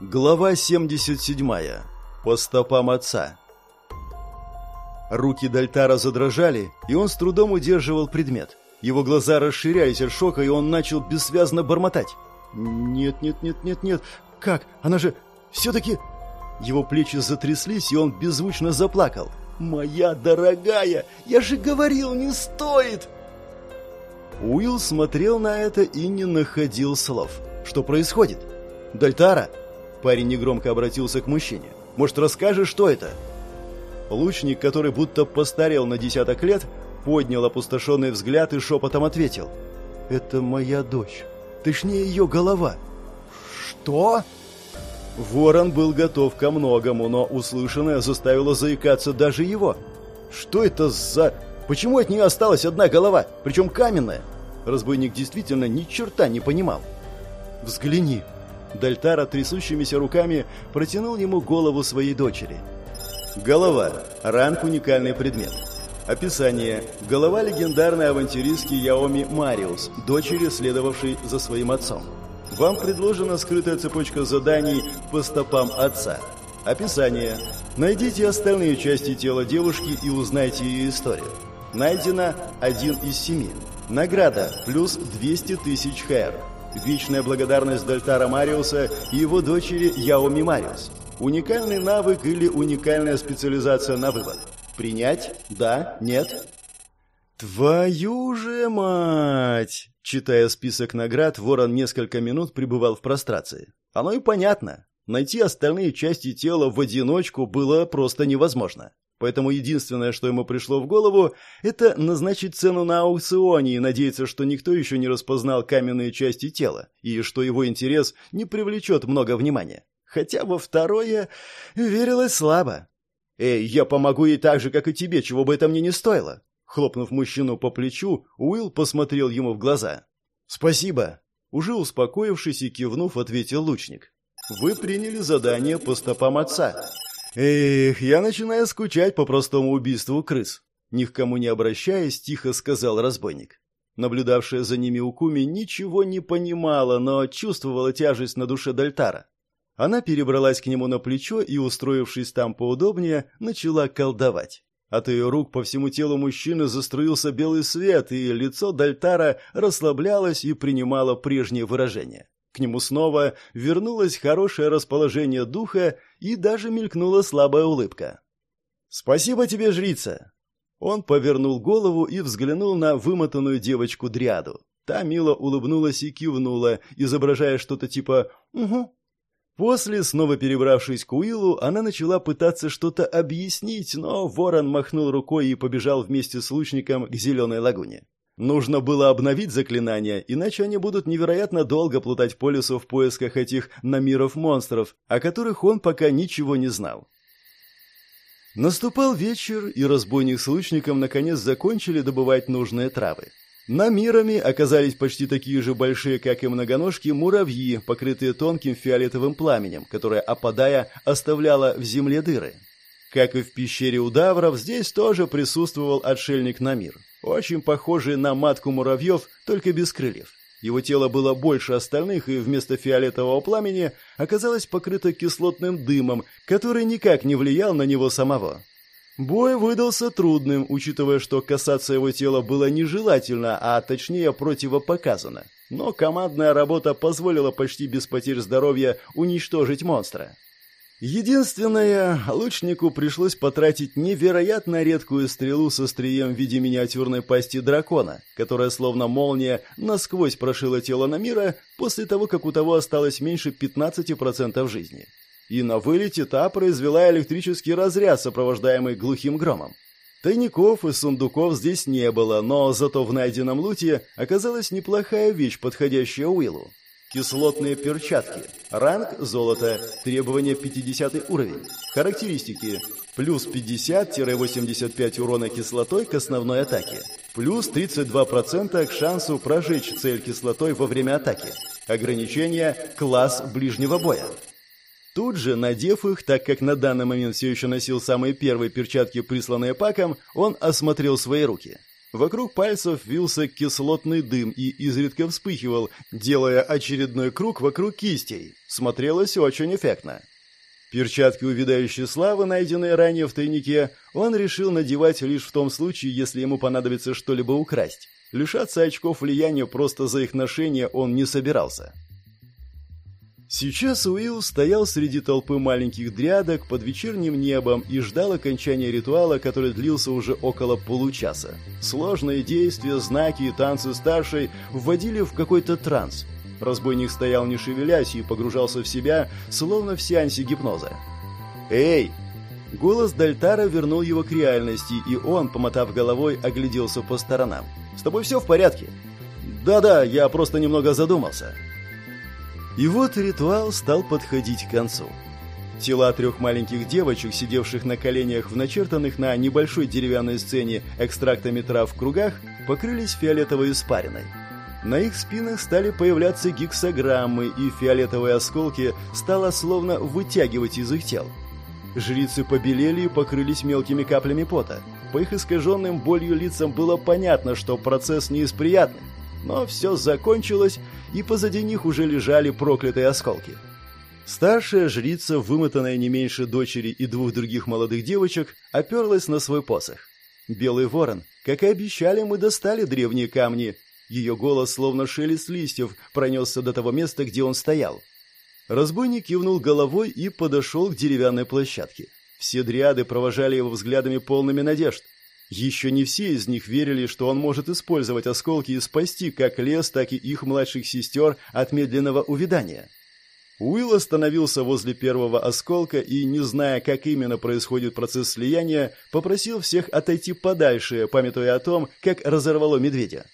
Глава 77. По стопам отца. Руки Дальтара задрожали, и он с трудом удерживал предмет. Его глаза расширялись от шока, и он начал бессвязно бормотать. «Нет, нет, нет, нет, нет. Как? Она же все-таки...» Его плечи затряслись, и он беззвучно заплакал. «Моя дорогая! Я же говорил, не стоит!» Уилл смотрел на это и не находил слов. «Что происходит?» «Дальтара?» Парень негромко обратился к мужчине. «Может, расскажешь, что это?» Лучник, который будто постарел на десяток лет, поднял опустошенный взгляд и шепотом ответил. «Это моя дочь. Точнее, ее голова». «Что?» Ворон был готов ко многому, но услышанное заставило заикаться даже его. «Что это за... Почему от нее осталась одна голова, причем каменная?» Разбойник действительно ни черта не понимал. «Взгляни», Дальтара трясущимися руками протянул ему голову своей дочери. Голова. Ранг уникальный предмет. Описание. Голова легендарной авантюристки Яоми Мариус, дочери, следовавшей за своим отцом. Вам предложена скрытая цепочка заданий по стопам отца. Описание. Найдите остальные части тела девушки и узнайте ее историю. Найдено один из семи. Награда плюс 200 тысяч хэр. Вечная благодарность Дальтара Мариуса и его дочери Яоми Мариус. Уникальный навык или уникальная специализация на выбор. Принять? Да? Нет? Твою же мать! Читая список наград, Ворон несколько минут пребывал в прострации. Оно и понятно. Найти остальные части тела в одиночку было просто невозможно. Поэтому единственное, что ему пришло в голову, это назначить цену на аукционе и надеяться, что никто еще не распознал каменные части тела, и что его интерес не привлечет много внимания. Хотя во второе верилось слабо. «Эй, я помогу ей так же, как и тебе, чего бы это мне не стоило!» Хлопнув мужчину по плечу, Уилл посмотрел ему в глаза. «Спасибо!» Уже успокоившись и кивнув, ответил лучник. «Вы приняли задание по стопам отца. «Эх, я начинаю скучать по простому убийству крыс», — ни к кому не обращаясь, тихо сказал разбойник. Наблюдавшая за ними Укуми ничего не понимала, но чувствовала тяжесть на душе Дальтара. Она перебралась к нему на плечо и, устроившись там поудобнее, начала колдовать. От ее рук по всему телу мужчины заструился белый свет, и лицо Дальтара расслаблялось и принимало прежнее выражение. К нему снова вернулось хорошее расположение духа и даже мелькнула слабая улыбка. «Спасибо тебе, жрица!» Он повернул голову и взглянул на вымотанную девочку Дриаду. Та мило улыбнулась и кивнула, изображая что-то типа «Угу». После, снова перебравшись к Уиллу, она начала пытаться что-то объяснить, но ворон махнул рукой и побежал вместе с лучником к зеленой лагуне. Нужно было обновить заклинания, иначе они будут невероятно долго плутать по лесу в поисках этих намиров-монстров, о которых он пока ничего не знал. Наступал вечер, и разбойник с лучником наконец закончили добывать нужные травы. Намирами оказались почти такие же большие, как и многоножки, муравьи, покрытые тонким фиолетовым пламенем, которое, опадая, оставляло в земле дыры. Как и в пещере удавров, здесь тоже присутствовал отшельник Намир. Очень похожий на матку муравьев, только без крыльев. Его тело было больше остальных, и вместо фиолетового пламени оказалось покрыто кислотным дымом, который никак не влиял на него самого. Бой выдался трудным, учитывая, что касаться его тела было нежелательно, а точнее противопоказано. Но командная работа позволила почти без потерь здоровья уничтожить монстра. Единственное, лучнику пришлось потратить невероятно редкую стрелу со стрием в виде миниатюрной пасти дракона, которая словно молния насквозь прошила тело Намира после того, как у того осталось меньше 15% жизни. И на вылете та произвела электрический разряд, сопровождаемый глухим громом. Тайников и сундуков здесь не было, но зато в найденном луте оказалась неплохая вещь, подходящая Уиллу. Кислотные перчатки. Ранг золото. Требование 50 уровень. Характеристики. Плюс 50-85 урона кислотой к основной атаке. Плюс 32% к шансу прожечь цель кислотой во время атаки. Ограничение класс ближнего боя. Тут же, надев их, так как на данный момент все еще носил самые первые перчатки, присланные Паком, он осмотрел свои руки. Вокруг пальцев вился кислотный дым и изредка вспыхивал, делая очередной круг вокруг кистей. Смотрелось очень эффектно. Перчатки увядающей славы, найденные ранее в тайнике, он решил надевать лишь в том случае, если ему понадобится что-либо украсть. Лишаться очков влияния просто за их ношение он не собирался. Сейчас Уилл стоял среди толпы маленьких дрядок под вечерним небом и ждал окончания ритуала, который длился уже около получаса. Сложные действия, знаки и танцы старшей вводили в какой-то транс – Разбойник стоял не шевелясь и погружался в себя, словно в сеансе гипноза. «Эй!» Голос Дальтара вернул его к реальности, и он, помотав головой, огляделся по сторонам. «С тобой все в порядке?» «Да-да, я просто немного задумался». И вот ритуал стал подходить к концу. Тела трех маленьких девочек, сидевших на коленях в начертанных на небольшой деревянной сцене экстрактами трав в кругах, покрылись фиолетовой испариной. На их спинах стали появляться гексограммы, и фиолетовые осколки стало словно вытягивать из их тел. Жрицы побелели и покрылись мелкими каплями пота. По их искаженным болью лицам было понятно, что процесс не из приятных. Но все закончилось, и позади них уже лежали проклятые осколки. Старшая жрица, вымотанная не меньше дочери и двух других молодых девочек, оперлась на свой посох. Белый ворон, как и обещали, мы достали древние камни, ее голос, словно шелест листьев, пронесся до того места, где он стоял. Разбойник кивнул головой и подошел к деревянной площадке. Все дриады провожали его взглядами полными надежд. Еще не все из них верили, что он может использовать осколки и спасти как лес, так и их младших сестер от медленного увядания. Уилл остановился возле первого осколка и, не зная, как именно происходит процесс слияния, попросил всех отойти подальше, памятуя о том, как разорвало медведя.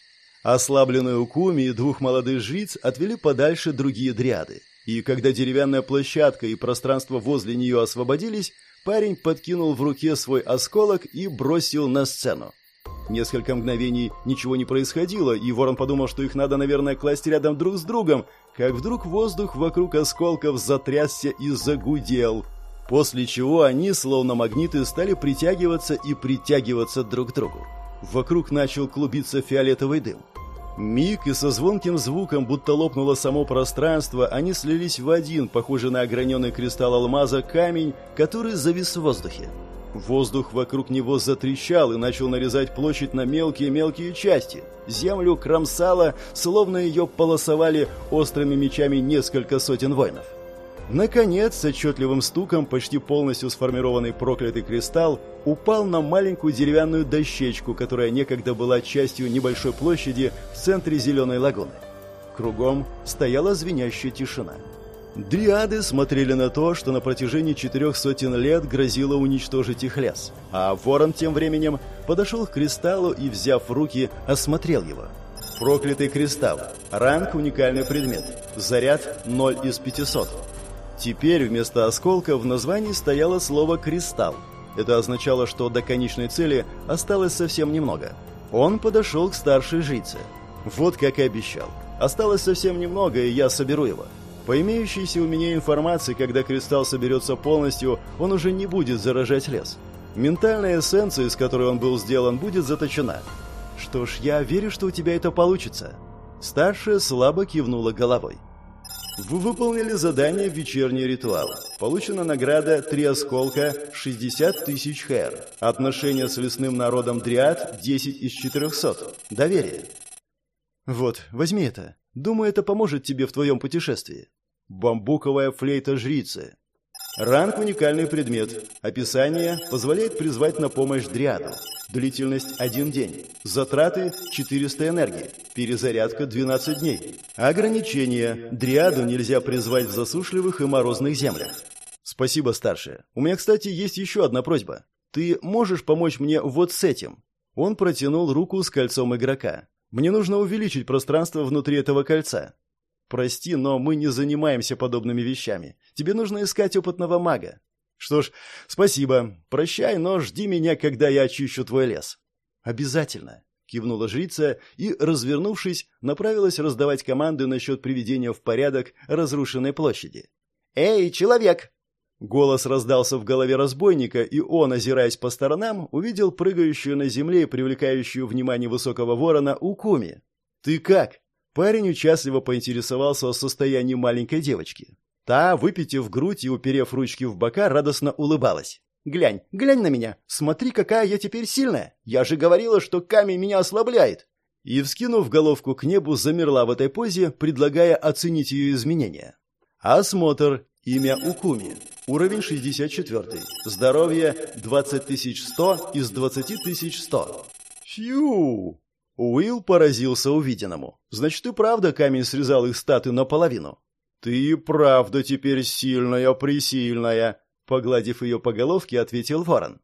Ослабленную Куми и двух молодых жриц отвели подальше другие дриады. И когда деревянная площадка и пространство возле нее освободились, парень подкинул в руке свой осколок и бросил на сцену. Несколько мгновений ничего не происходило, и ворон подумал, что их надо, наверное, класть рядом друг с другом, как вдруг воздух вокруг осколков затрясся и загудел, после чего они, словно магниты, стали притягиваться и притягиваться друг к другу. Вокруг начал клубиться фиолетовый дым. Миг и со звонким звуком, будто лопнуло само пространство, они слились в один, похожий на ограненный кристалл алмаза, камень, который завис в воздухе. Воздух вокруг него затрещал и начал нарезать площадь на мелкие-мелкие части. Землю кромсало, словно ее полосовали острыми мечами несколько сотен воинов. Наконец, с отчетливым стуком, почти полностью сформированный проклятый кристалл упал на маленькую деревянную дощечку, которая некогда была частью небольшой площади в центре зеленой лагуны. Кругом стояла звенящая тишина. Дриады смотрели на то, что на протяжении четырех сотен лет грозило уничтожить их лес. А ворон тем временем подошел к кристаллу и, взяв в руки, осмотрел его. Проклятый кристалл. Ранг уникальный предмет. Заряд 0 из 500. Теперь вместо осколка в названии стояло слово «кристалл». Это означало, что до конечной цели осталось совсем немного. Он подошел к старшей жрице. Вот как и обещал. Осталось совсем немного, и я соберу его. По имеющейся у меня информации, когда кристалл соберется полностью, он уже не будет заражать лес. Ментальная эссенция, из которой он был сделан, будет заточена. Что ж, я верю, что у тебя это получится. Старшая слабо кивнула головой. Вы выполнили задание «Вечерний ритуал». Получена награда «Три осколка» 60 тысяч хэр. Отношения с лесным народом Дриад 10 из 400. Доверие. Вот, возьми это. Думаю, это поможет тебе в твоем путешествии. Бамбуковая флейта жрицы. Ранг – уникальный предмет. Описание позволяет призвать на помощь Дриаду. Длительность – один день. Затраты – 400 энергии. Перезарядка – 12 дней. Ограничения. Дриаду нельзя призвать в засушливых и морозных землях. Спасибо, старшая. У меня, кстати, есть еще одна просьба. Ты можешь помочь мне вот с этим? Он протянул руку с кольцом игрока. Мне нужно увеличить пространство внутри этого кольца. Прости, но мы не занимаемся подобными вещами. Тебе нужно искать опытного мага. Что ж, спасибо. Прощай, но жди меня, когда я очищу твой лес. Обязательно, кивнула жрица и, развернувшись, направилась раздавать команды насчет приведения в порядок разрушенной площади. Эй, человек! Голос раздался в голове разбойника, и он, озираясь по сторонам, увидел прыгающую на земле и привлекающую внимание высокого ворона Укуми. «Ты как?» Парень участливо поинтересовался о состоянии маленькой девочки. Та, выпитив грудь и уперев ручки в бока, радостно улыбалась. «Глянь, глянь на меня! Смотри, какая я теперь сильная! Я же говорила, что камень меня ослабляет!» И, вскинув головку к небу, замерла в этой позе, предлагая оценить ее изменения. Осмотр. Имя Укуми. Уровень 64. Здоровье 20100 из 20100. Фью! Уилл поразился увиденному. Значит, и правда камень срезал их статы наполовину. «Ты и правда теперь сильная-пресильная», — погладив ее по головке, ответил ворон.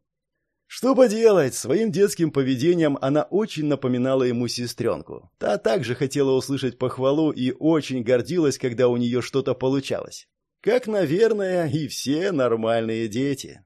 Что поделать, своим детским поведением она очень напоминала ему сестренку. Та также хотела услышать похвалу и очень гордилась, когда у нее что-то получалось. Как, наверное, и все нормальные дети.